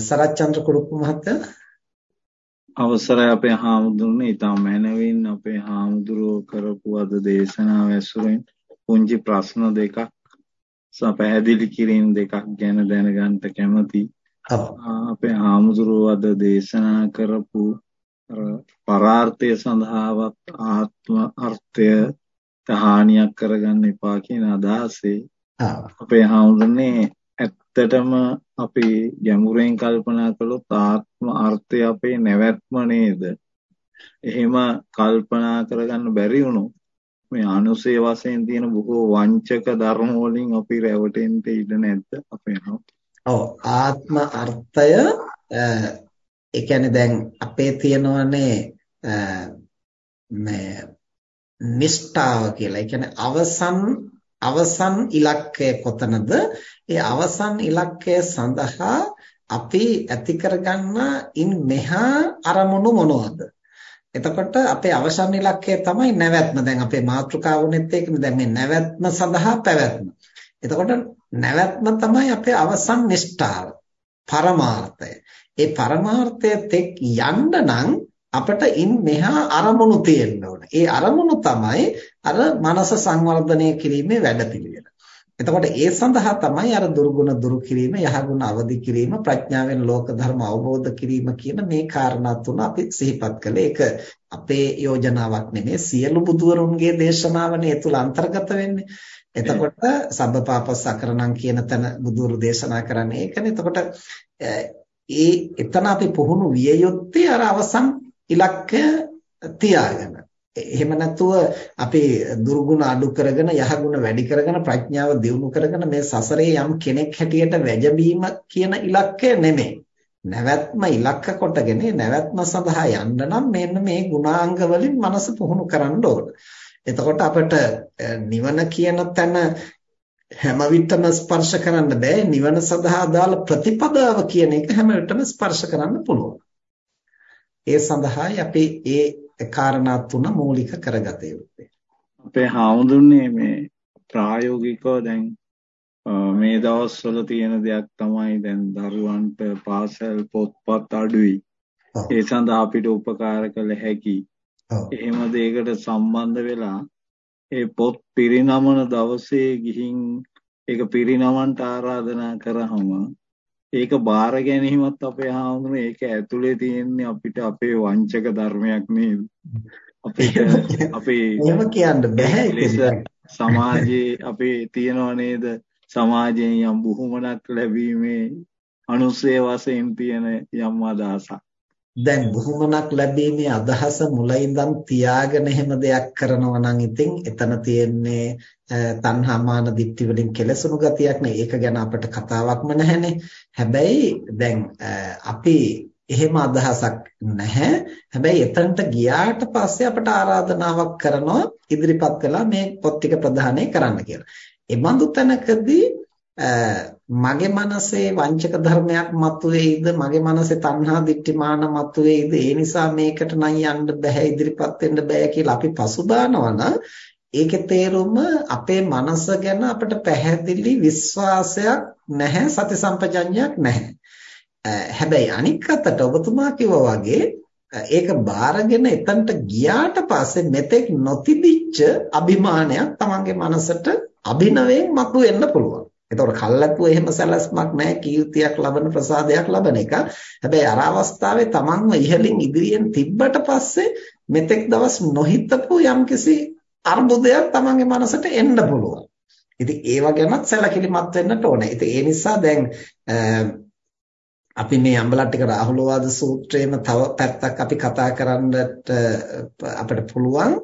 සරච්චන්ද්‍ර කුරුප්පු මහත්තයා? අවසරයි අපේ හාමුදුරනේ. ඊටම මැනවින් අපේ හාමුදුරුවෝ කරපු අද දේශනාව ඇසුරෙන් පුංචි ප්‍රශ්න දෙකක් පැහැදිලි කිරීම දෙකක් ගැන දැනගන්න කැමතියි. අපේ හාමුදුරුවෝ අද දේශනා කරපු පරාර්ථය සඳහාවත් ආත්ම අර්ථය තහානියක් කරගන්න එපා කියන අදහසේ අපේ හාමුදුරනේ ඇත්තටම අපි ගැඹුරෙන් කල්පනා කළොත් ආත්ම අර්ථය අපේ නැවැත්ම නේද? එහෙම කල්පනා කරගන්න බැරි වුණොත් මේ අනුසය වශයෙන් තියෙන බොහෝ වංචක ධර්ම වලින් අපි රැවටෙන්න ඉඩ නැද්ද අපේ ඔව් ආත්ම අර්ථය ඒ කියන්නේ දැන් අපේ තියෙනවනේ මේ නිෂ්ඨාව කියලා. ඒ කියන්නේ අවසන් අවසන් ඉලක්කය කොතනද? ඒ අවසන් ඉලක්කය සඳහා අපි ඇති කරගන්න ඉන් මෙහා අරමුණු මොනවද? එතකොට අපේ අවසන් ඉලක්කය තමයි නැවැත්ම. දැන් අපේ මාතෘකාවුනේත් ඒකනේ දැන් මේ නැවැත්ම සඳහා පැවැත්ම. එතකොට නැවැත්ම තමයි අපේ අවසන් නිෂ්ඨාව. පරමාර්ථය. ඒ පරමාර්ථය තෙක් යන්න නම් අපිට ඉන් මෙහා අරමුණු තියෙන්න ඕන. ඒ අරමුණු තමයි අර මනස සංවර්ධනය කිරීමේ වැඩපිළිවෙල. එතකොට ඒ සඳහා තමයි අර දුර්ගුණ දුරු කිරීම, යහගුණ අවදි කිරීම, ප්‍රඥාවෙන් ලෝක ධර්ම අවබෝධ කිරීම කියන මේ කාරණා තුන අපි සිහිපත් කළේ. ඒක අපේ යෝජනාවක් නෙමෙයි. සියලු බුදුවරුන්ගේ දේශනාවනේ ඒ තුල අන්තර්ගත වෙන්නේ. එතකොට සබ්බපාපස් අකරණම් කියන තැන බුදුරු දේශනා කරන්නේ ඒකනේ. එතකොට ඒ එතන අපි පුහුණු විය යුත්තේ අර අවසන් ඉලක්කය තියාගෙන. එහෙම නැතුව අපි දුර්ගුණ අඩු කරගෙන යහගුණ වැඩි කරගෙන ප්‍රඥාව දියුණු කරගෙන මේ සසරේ යම් කෙනෙක් හැටියට වැජබීම කියන ඉලක්කය නෙමෙයි. නැවැත්ම ඉලක්ක කොටගෙන නැවැත්ම සඳහා යන්න නම් මෙන්න මේ ගුණාංග වලින් මනස පුහුණු කරන්න ඕන. එතකොට අපිට නිවන කියන තැන හැම විටම ස්පර්ශ කරන්න බෑ. නිවන සඳහා අදාළ ප්‍රතිපදාව කියන එක හැම විටම ස්පර්ශ කරන්න පුළුවන්. ඒ සඳහායි අපි ඒ කාරණා තුන මූලික කරගත යුත්තේ. අපේ හාමුදුරනේ මේ ප්‍රායෝගිකව දැන් මේ දවස්වල තියෙන දෙයක් තමයි දැන් දරුවන්ට පාසල් පොත්පත් අඩුයි. ඒ සඳහා අපිට උපකාර කළ හැකි. එහෙම දෙයකට සම්බන්ධ වෙලා ඒ පොත් පිරිනමන දවසේ ගිහින් ඒක පිරිනමන්ට ආරාධනා කරාම ඒක බාර ගැනීමත් අපේ හාමුදුරනේ ඒක ඇතුලේ තියෙන්නේ අපිට අපේ වංචක ධර්මයක් නේද? අපිට අපේ එහෙම කියන්න බෑ සමාජයේ අපේ තියනව නේද? සමාජයෙන් යම් බුහුමනක් ලැබීමේ අනුසය වශයෙන් තියෙන යම් අදහසක් දැන් බුහුමනක් ලැබීමේ අදහස මුල ඉඳන් තියාගෙන එහෙම දෙයක් කරනවා නම් ඉතින් එතන තියෙන්නේ තණ්හා මාන දිට්ඨි වලින් කෙලසුණු ගතියක් නේ. ඒක ගැන අපිට කතාවක්ම නැහැනේ. හැබැයි දැන් අපි එහෙම අදහසක් නැහැ. හැබැයි එතනට ගියාට පස්සේ අපට ආරාධනාවක් කරනවා ඉදිරිපත් කළා මේ පොත් ටික ප්‍රදානය කරන්න කියලා. ඒ බඳු තැනකදී මගේ මනසේ වංචක ධර්මයක් මතුවේයිද මගේ මනසේ තණ්හා දිට්ඨිමාන මතුවේයිද ඒ නිසා මේකට නම් යන්න බෑ ඉදිරිපත් වෙන්න බෑ කියලා අපි පසුබානවා නම් ඒකේ තේරුම අපේ මනස ගැන අපිට පැහැදිලි විශ්වාසයක් නැහැ සති සම්පජඤ්ඤයක් නැහැ. හැබැයි අනික් අතට ඔබතුමා කිව්වා වගේ ඒක බාරගෙන එතනට ගියාට පස්සේ මෙතෙක් නොතිබිච්ච අභිමානයක් තමන්ගේ මනසට අභිනවයෙන් මතුවෙන්න පුළුවන්. එතකොට කල්ැතුව එහෙම සැලැස්මක් නැහැ කීර්තියක් ලබන ප්‍රසාදයක් ලබන එක. හැබැයි අර අවස්ථාවේ තමන්ව ඉහළින් ඉදිරියෙන් තිබ්බට පස්සේ මෙතෙක් දවස් නොහිතපු යම්කිසි අර්බුදයක් තමන්ගේ මනසට එන්න පුළුවන්. ඉතින් ඒව ගැනත් සැලකිලිමත් වෙන්නට ඕනේ. ඉතින් ඒ නිසා දැන් අපි මේ අම්බලට්ටික රාහුලවාද සූත්‍රයේම තව පැත්තක් අපි කතා කරන්නට අපිට පුළුවන්.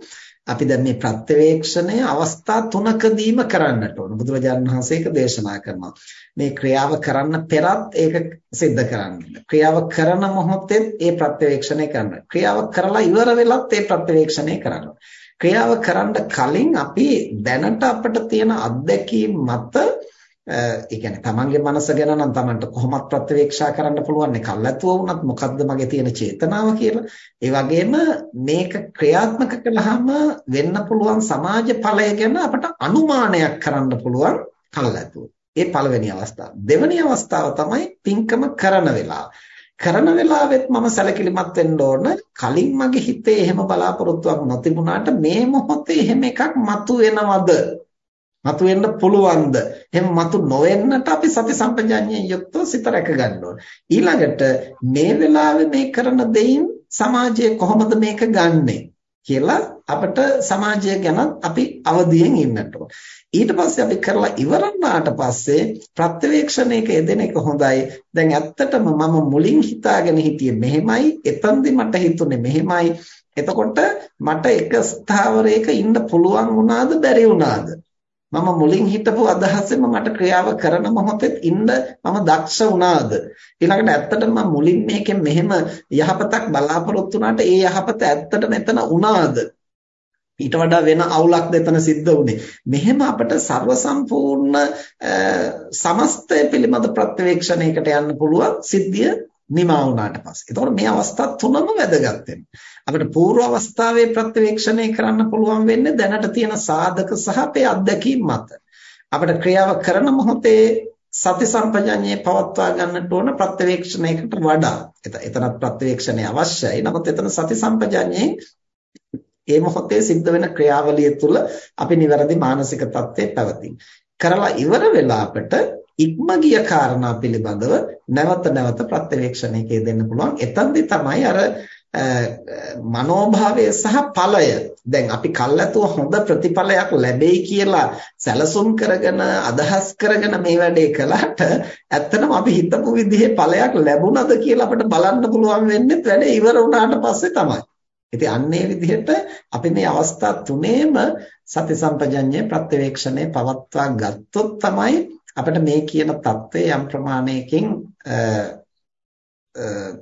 අපි දැන් මේ ප්‍රත්‍යවේක්ෂණය අවස්ථා තුනකදීම කරන්නට ඕන. බුදුරජාණන් වහන්සේ ඒක දේශනා කරනවා. මේ ක්‍රියාව කරන්න පෙරත් ඒක सिद्ध කරන්න. ක්‍රියාව කරන මොහොතේ ඒ ප්‍රත්‍යවේක්ෂණය කරන්න. ක්‍රියාව කරලා ඉවර වෙලත් ඒ ප්‍රත්‍යවේක්ෂණය කරන්න. ක්‍රියාව කරන්න කලින් අපි දැනට අපිට තියෙන අත්දැකීම් මත ඒ කියන්නේ තමන්ගේ මනස ගැන නම් තමන්ට කොහොමත් ප්‍රත්‍යවේක්ෂා කරන්න පුළුවන් නේ කල්ැතුව වුණත් මොකද්ද මගේ තියෙන චේතනාව කියලා. ඒ වගේම මේක ක්‍රියාත්මක කළාම වෙන්න පුළුවන් සමාජ ඵලය ගැන අපට අනුමානයක් කරන්න පුළුවන් කල්ැතුව. ඒ පළවෙනි අවස්ථාව. දෙවෙනි අවස්ථාව තමයි පින්කම කරන වෙලාව. කරන වෙලාවෙත් මම සැලකිලිමත් වෙන්න ඕන කලින් මගේ හිතේ එහෙම බලාපොරොත්තුවක් නොතිබුණාට මේ මොහොතේ එහෙම එකක් මතුවෙනවද මතුවෙන්න පුළුවන්ද එහෙම මතු නොවෙන්නට අපි සති සම්පජාඤ්ඤයෙන් යුක්තව සිත රැක ගන්න ඕන ඊළඟට මේ වෙලාවේ මේ කරන දෙයින් සමාජය කොහොමද මේක ගන්නෙ කියලා අපිට සමාජය ගැන අපි අවදියෙන් ඉන්නට ඕන. ඊට පස්සේ අපි කරලා ඉවරනාට පස්සේ ප්‍රත්‍යවේක්ෂණයක යෙදෙන එක හොඳයි. දැන් ඇත්තටම මම මුලින් හිතාගෙන හිටියේ මෙහෙමයි, එතනදි මට හිතුනේ මෙහෙමයි. එතකොට මට එක ස්ථාවරයක ඉන්න පුළුවන් වුණාද බැරි වුණාද? මම මුලින් හිතපු අදහසෙම මට ක්‍රියාව කරන මොහොතේ ඉන්න මම දක්ෂ වුණාද? ඊළඟට ඇත්තටම මම මුලින් මේකෙන් මෙහෙම යහපතක් බලාපොරොත්තු වුණාට ඒ යහපත ඇත්තටම එතන වුණාද? ඊට වඩා වෙන අවුලක් දෙතන සිද්ධ වුණේ මෙහෙම අපිට ਸਰව සම්පූර්ණ සමස්තය පිළිබඳ ප්‍රත්‍යවේක්ෂණයකට යන්න පුළුවන් සිද්ධිය නිමා වුණාට පස්සේ. එතකොට මේ අවස්ථා තුනම වැදගත් අපිට పూర్ව අවස්ථාවේ ප්‍රත්‍යවේක්ෂණය කරන්න පුළුවන් වෙන්නේ දැනට තියෙන සාධක සහ අපේ අත්දැකීම් මත. අපිට ක්‍රියාව කරන මොහොතේ සති සම්පජඤ්ඤේ පවත්වා ගන්නට ඕන ප්‍රත්‍යවේක්ෂණයකට වඩා. එතනත් ප්‍රත්‍යවේක්ෂණය අවශ්‍යයි. නමුත් එතන සති සම්පජඤ්ඤේ ඒ මොහොතේ සිද්ධ වෙන ක්‍රියාවලිය තුළ අපි නිවැරදි මානසික තත්ත්වයේ පැවතින. කරලා ඉවර වෙලා අපිට ඉක්ම ගිය කාරණා පිළිබඳව නැවත නැවත ප්‍රත්‍යවේක්ෂණයකේ දෙන්න පුළුවන්. එතෙන්දි තමයි අර මනෝභාවය සහ ඵලය දැන් අපි කල්ැතුව හොඳ ප්‍රතිඵලයක් ලැබෙයි කියලා සැලසුම් කරගෙන අදහස් කරගෙන මේ වැඩේ කළාට ඇත්තටම අපි හිතපු විදිහේ ඵලයක් ලැබුණද කියලා අපිට බලන්න පුළුවන් වෙන්නේ වැඩේ ඉවර වුණාට පස්සේ තමයි. ඉතින් අන්නේ විදිහට අපි මේ අවස්ථා තුනේම සති සම්පජඤ්ඤය ප්‍රත්‍යවේක්ෂණය පවත්වා ගත්තොත් තමයි අපිට මේ කියන தත්ත්වය යම් ප්‍රමාණයකින්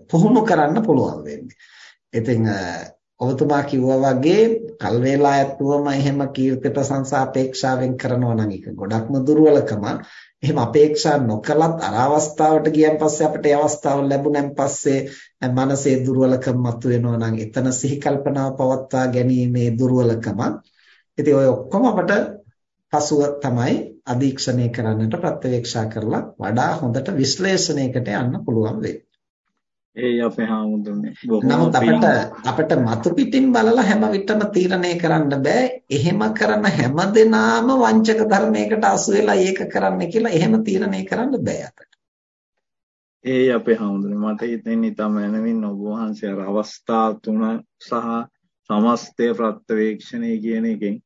පුහුණු කරන්න පුළුවන් වෙන්නේ. ඉතින් ඔබතුමා කිව්වා වගේ කල් වේලා ඇත්තුවම එහෙම කීර්ති ප්‍රශංසා අපේක්ෂාවෙන් කරනවා නම් ඒක ගොඩක්ම දුර්වලකම. එහෙම අපේක්ෂා නොකලත් අර අවස්ථාවට ගියන් පස්සේ අපිට ඒ අවස්ථාව ලැබුණන් පස්සේ මනසේ දුර්වලකම මතුවෙනවා නම් එතන සිහි කල්පනාව පවත්වා ගැනීමේ දුර්වලකම. ඉතින් ඔය ඔක්කොම අපිට පසුව තමයි අධීක්ෂණය කරන්නට ප්‍රත්‍යවේක්ෂා කරලා වඩා හොඳට විශ්ලේෂණයකට යන්න පුළුවන් වෙන්නේ. ඒ අපේ හාමුදුරනේ. නමුත් අපිට අපිට මතු පිටින් බලලා හැම විටම තීරණය කරන්න බෑ. එහෙම කරන හැම දෙනාම වංචක ධර්මයකට අසු වෙලා ඒක කරන්න කියලා එහෙම තීරණය කරන්න බෑ අපිට. ඒ අපේ හාමුදුරනේ. මට හිතෙන්නේ තමයි නවින් ඔබ වහන්සේ අර අවස්ථා තුන සහ සමස්තය ප්‍රත්‍යවේක්ෂණය කියන එකෙන්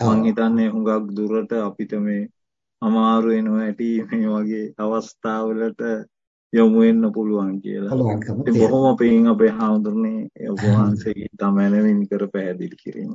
මං හිතන්නේ හුඟක් දුරට අපිට මේ අමාරු වෙනවා ඇති මේ වගේ අවස්ථාවලට යොමු වෙන්න පුළුවන් කියලා. ඉතින් බොහොම පින් අපේ හාමුදුරනේ ඔබ වහන්සේගේ තමැනමින් කර පැහැදිලි කිරීම.